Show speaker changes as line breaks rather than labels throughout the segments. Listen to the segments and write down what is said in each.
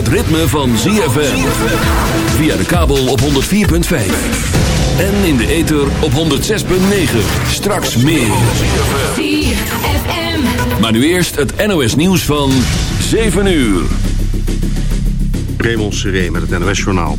het ritme van ZFM. Via de kabel op 104.5. En in de ether op 106.9. Straks meer. Maar nu eerst het NOS nieuws van 7 uur.
Raymond Seré met het NOS-journaal.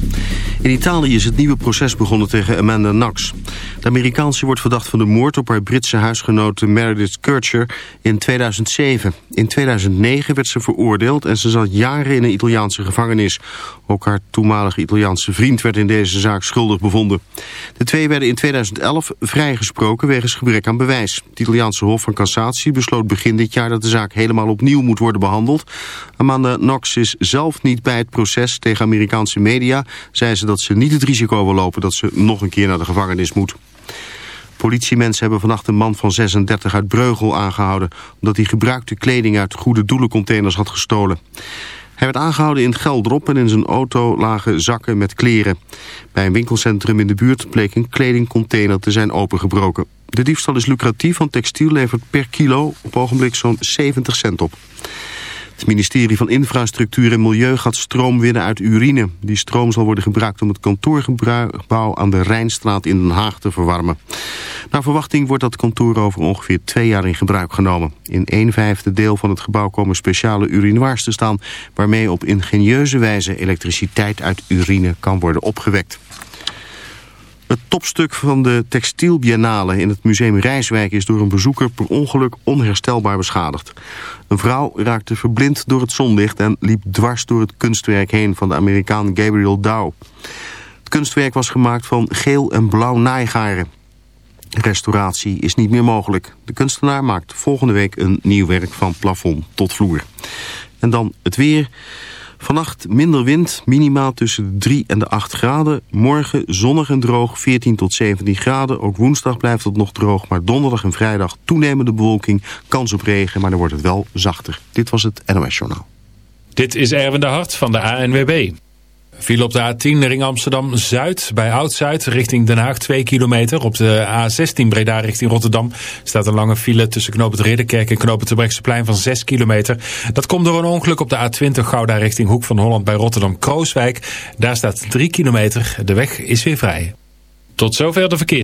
In Italië is het nieuwe proces begonnen tegen Amanda Knox. De Amerikaanse wordt verdacht van de moord op haar Britse huisgenote Meredith Kircher in 2007. In 2009 werd ze veroordeeld en ze zat jaren in een Italiaanse gevangenis. Ook haar toenmalige Italiaanse vriend werd in deze zaak schuldig bevonden. De twee werden in 2011 vrijgesproken wegens gebrek aan bewijs. Het Italiaanse Hof van Cassatie besloot begin dit jaar dat de zaak helemaal opnieuw moet worden behandeld. Amanda Knox is zelf niet bij het proces tegen Amerikaanse media. Zei ze dat ze niet het risico wil lopen dat ze nog een keer naar de gevangenis moet. Politiemensen hebben vannacht een man van 36 uit Breugel aangehouden... omdat hij gebruikte kleding uit goede doelencontainers had gestolen. Hij werd aangehouden in Geldrop en in zijn auto lagen zakken met kleren. Bij een winkelcentrum in de buurt bleek een kledingcontainer te zijn opengebroken. De diefstal is lucratief, want textiel levert per kilo op ogenblik zo'n 70 cent op. Het ministerie van Infrastructuur en Milieu gaat stroom winnen uit urine. Die stroom zal worden gebruikt om het kantoorgebouw aan de Rijnstraat in Den Haag te verwarmen. Naar verwachting wordt dat kantoor over ongeveer twee jaar in gebruik genomen. In een vijfde deel van het gebouw komen speciale urinoirs te staan... waarmee op ingenieuze wijze elektriciteit uit urine kan worden opgewekt. Het topstuk van de textielbiennale in het museum Rijswijk is door een bezoeker per ongeluk onherstelbaar beschadigd. Een vrouw raakte verblind door het zonlicht en liep dwars door het kunstwerk heen van de Amerikaan Gabriel Dow. Het kunstwerk was gemaakt van geel en blauw naaigaren. Restauratie is niet meer mogelijk. De kunstenaar maakt volgende week een nieuw werk van plafond tot vloer. En dan het weer. Vannacht minder wind, minimaal tussen de 3 en de 8 graden. Morgen zonnig en droog, 14 tot 17 graden. Ook woensdag blijft het nog droog, maar donderdag en vrijdag toenemende bewolking. Kans op regen, maar dan wordt het wel zachter. Dit was het NOS Journaal.
Dit is Erwin de Hart van de ANWB. Viel op de A10 ring Amsterdam-Zuid bij Oud-Zuid richting Den Haag 2 kilometer. Op de A16 Breda richting Rotterdam staat een lange file tussen Knoop Ridderkerk en Knoop het plein van 6 kilometer. Dat komt door een ongeluk op de A20 Gouda richting Hoek van Holland bij Rotterdam-Krooswijk. Daar staat 3 kilometer. De weg is weer vrij. Tot zover de verkeer.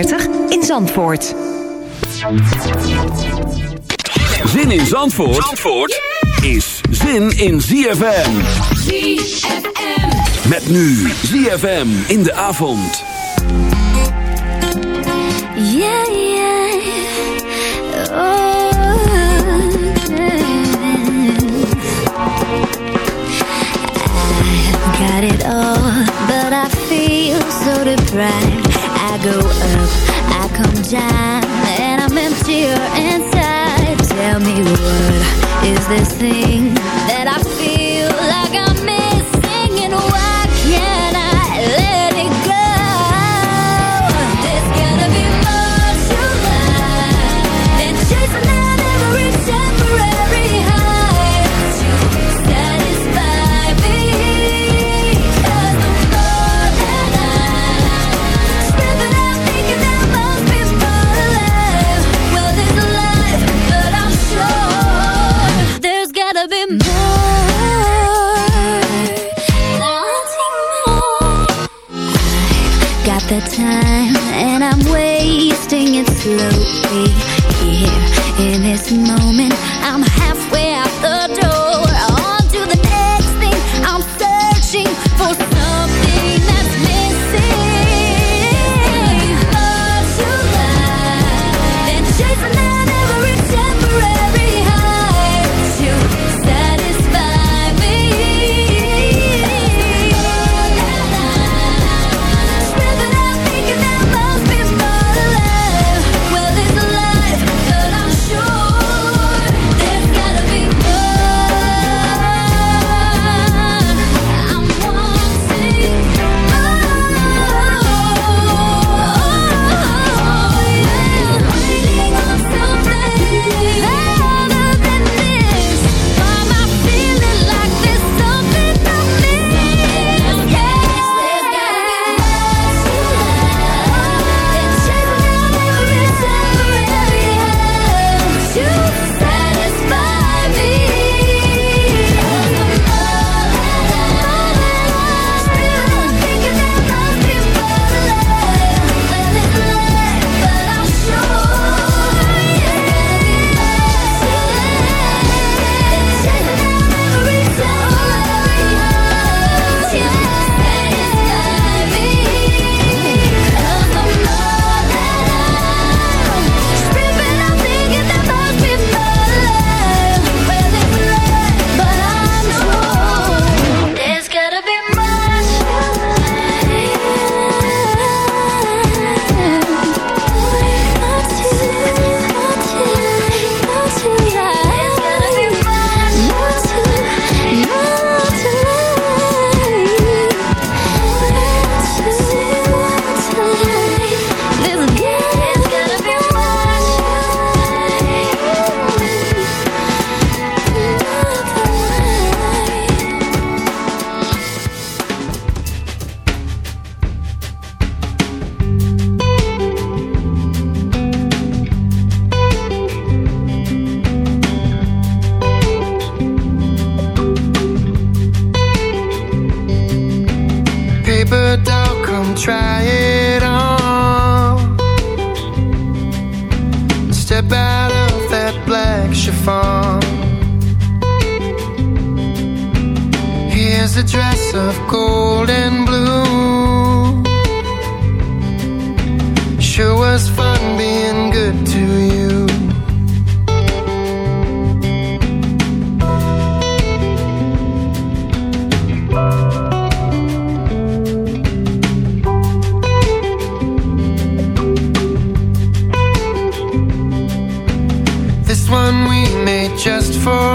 in Zandvoort.
Zin in Zandvoort, Zandvoort is zin in ZFM.
ZFM.
Met nu ZFM in de avond.
Yeah, yeah. Oh, got it all, but I feel so deprived. I go up, I come down, and I'm emptier inside. Tell me what is this thing that I feel like I'm Here in this moment I'm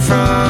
from.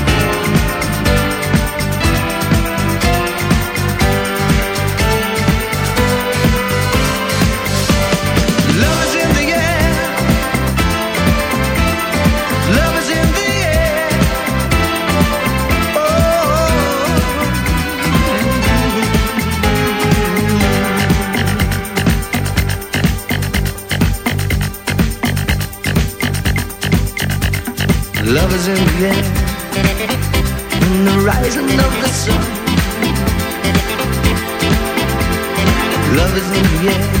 Love is in the air, in the rising of the sun. Love is in the air,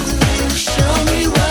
tell me what.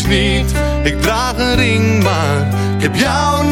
niet. Ik draag een ring, maar ik heb jou nooit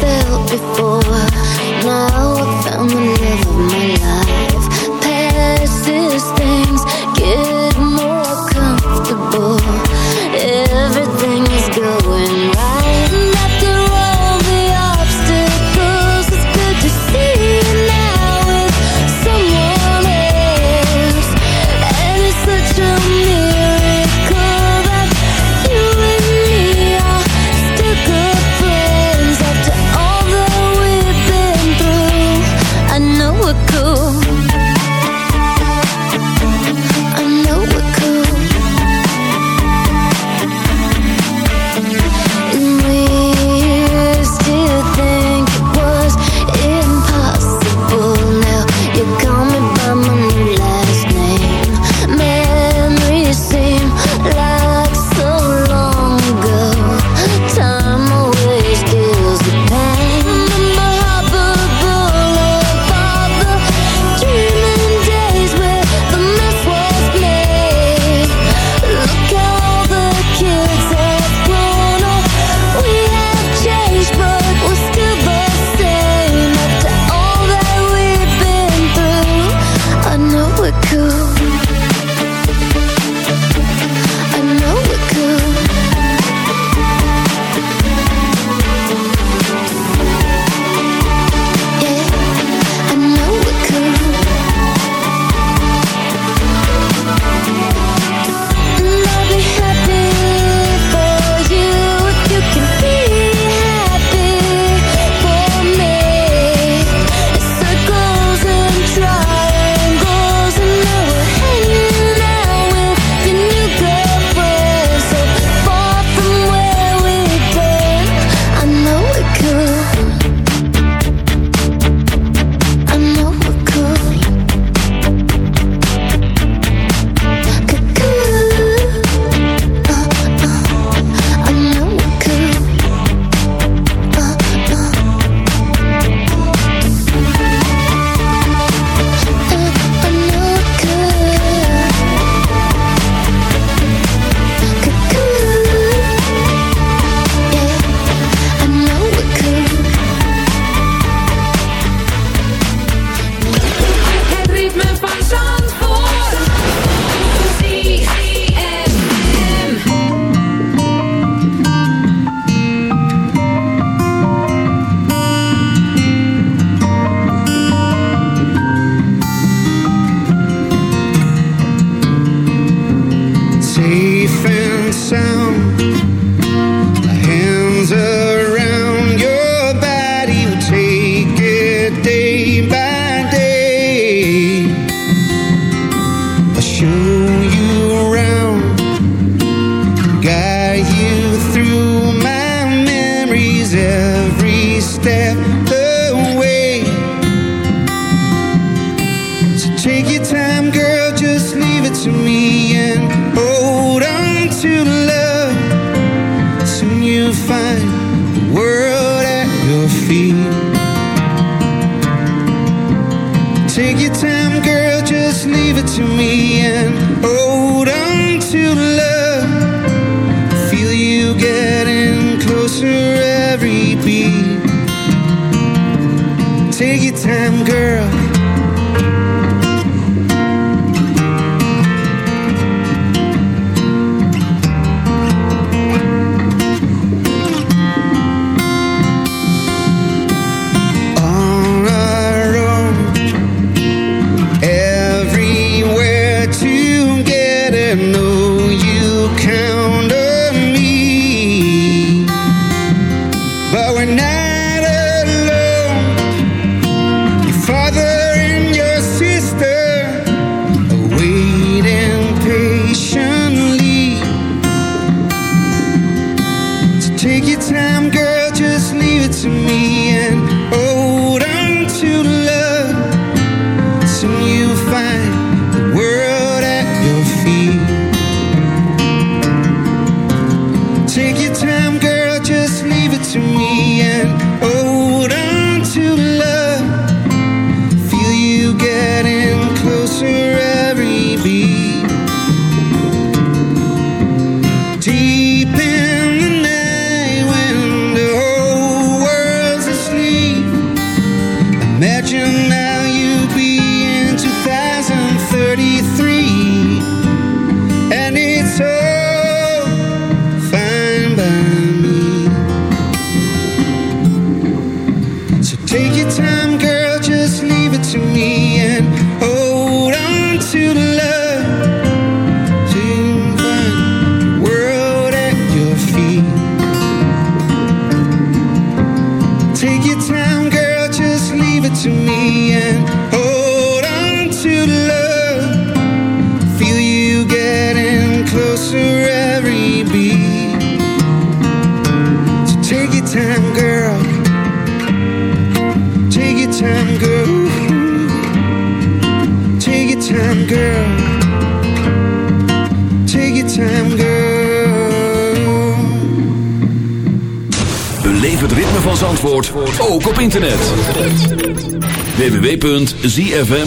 Found the love of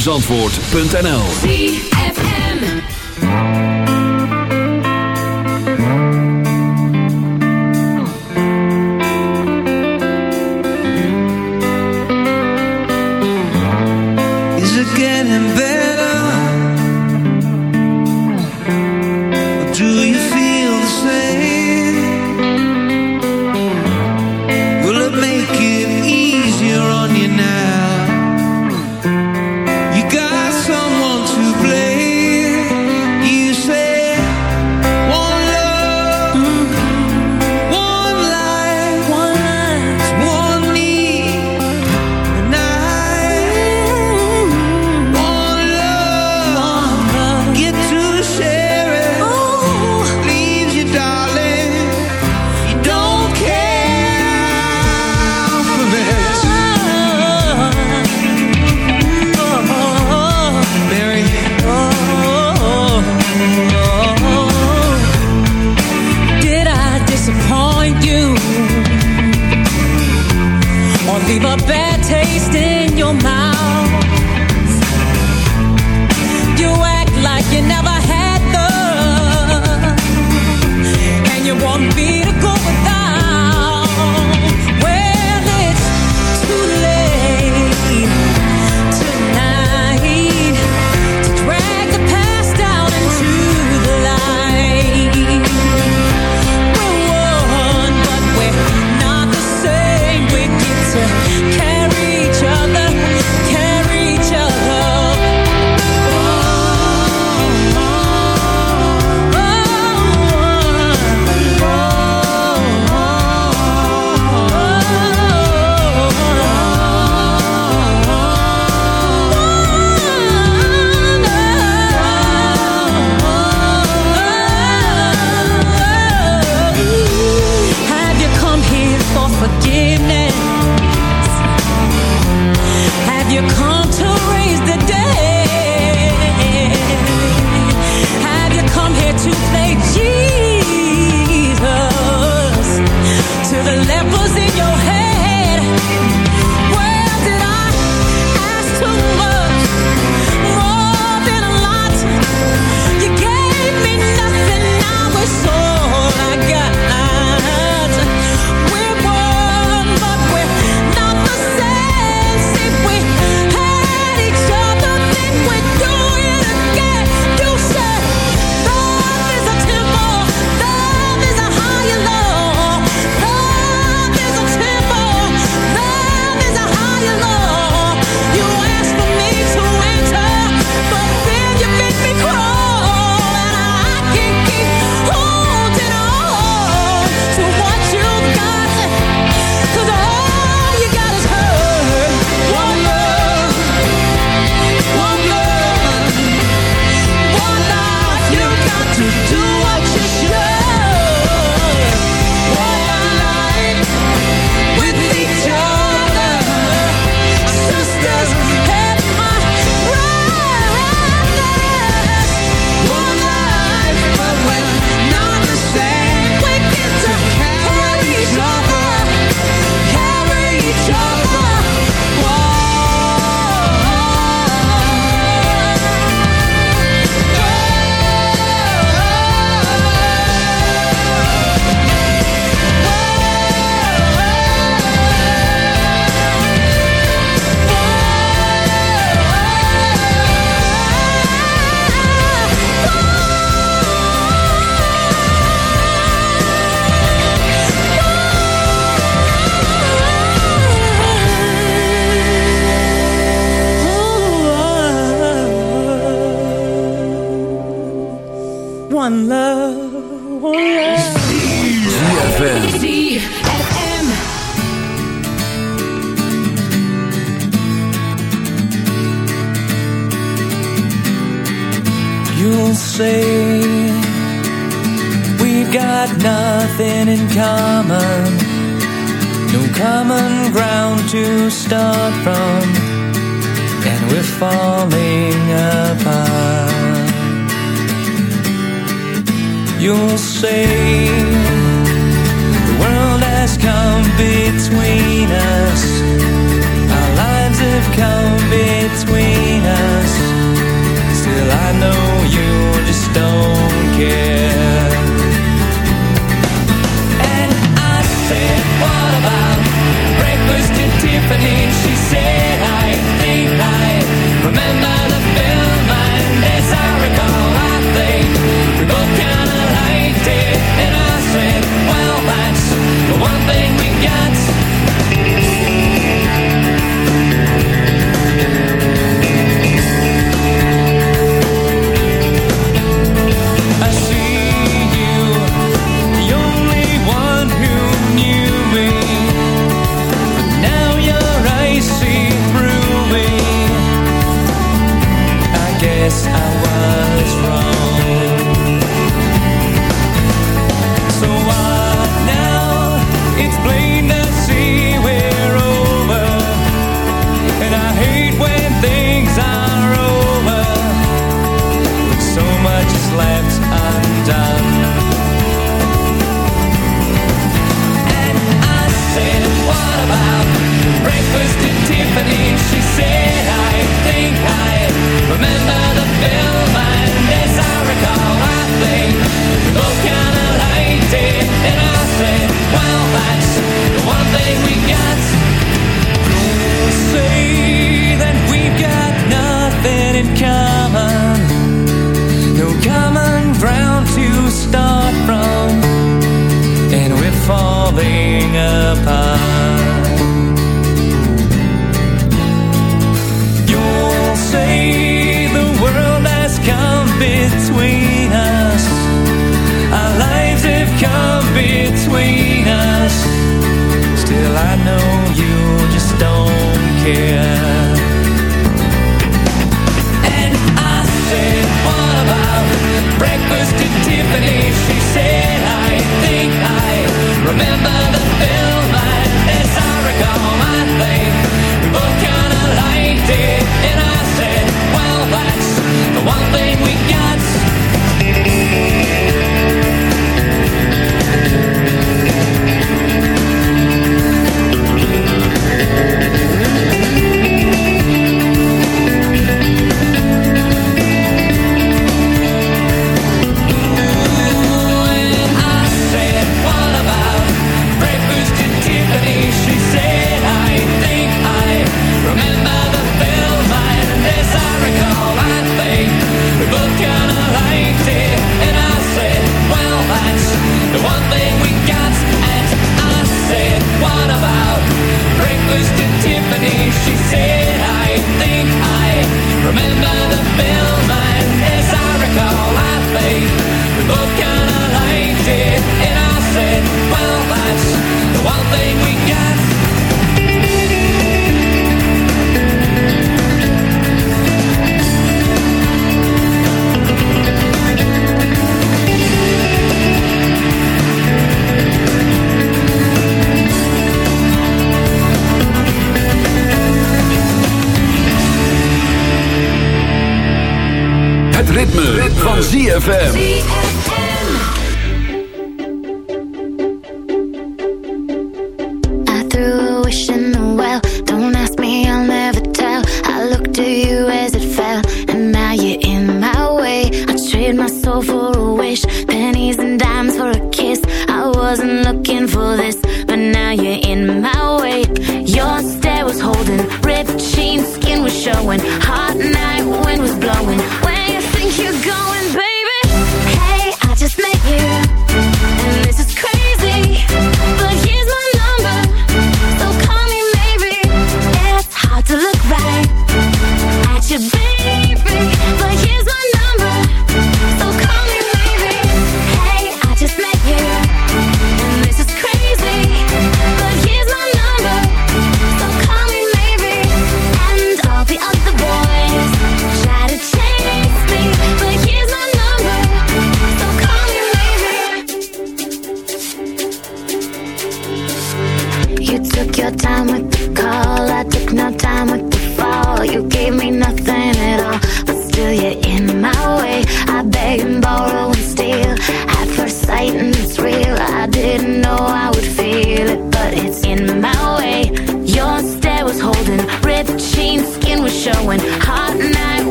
www.zfmzandvoort.nl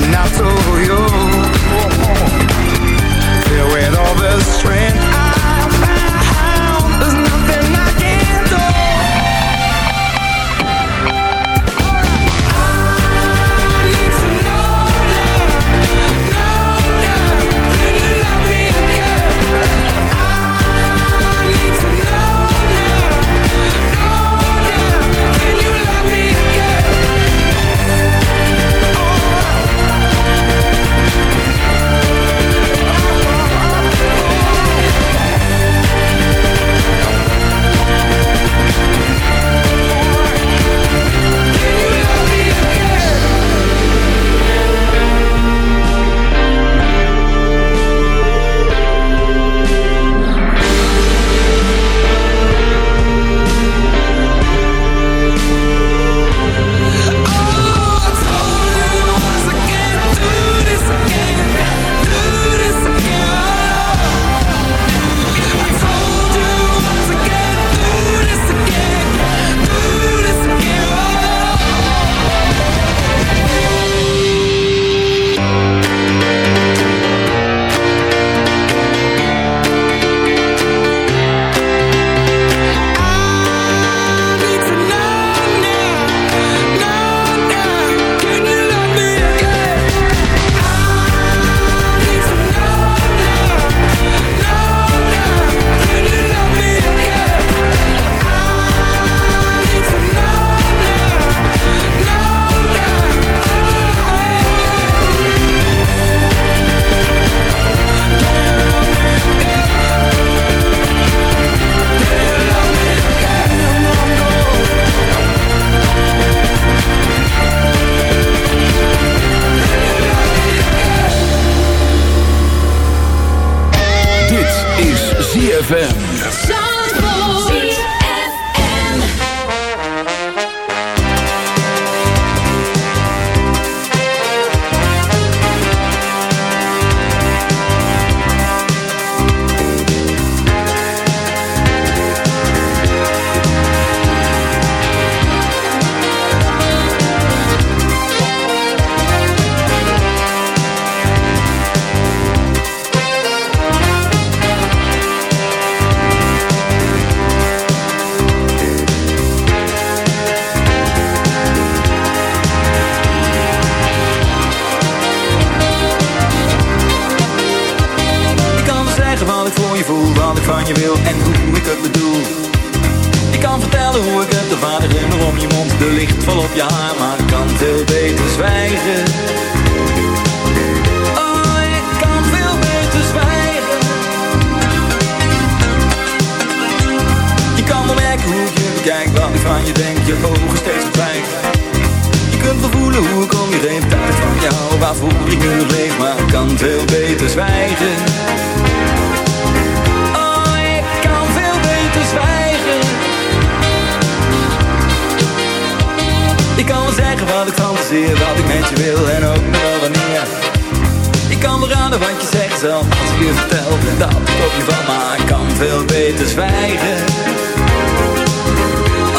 and I told you.
maar ik kan veel beter zwijgen.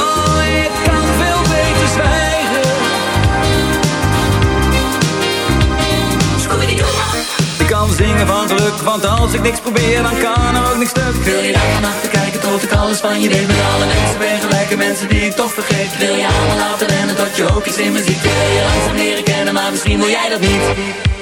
Oh, ik kan veel beter zwijgen. Ik kan zingen van geluk, want als ik niks probeer, dan kan er ook niks stuk. Wil je daar vannacht kijken tot ik alles van je deed? Met alle mensen ben gelijke mensen die ik toch vergeet. Wil je allemaal laten rennen tot je ook iets in me ziet? Wil je langzaam leren kennen, maar misschien wil jij dat niet.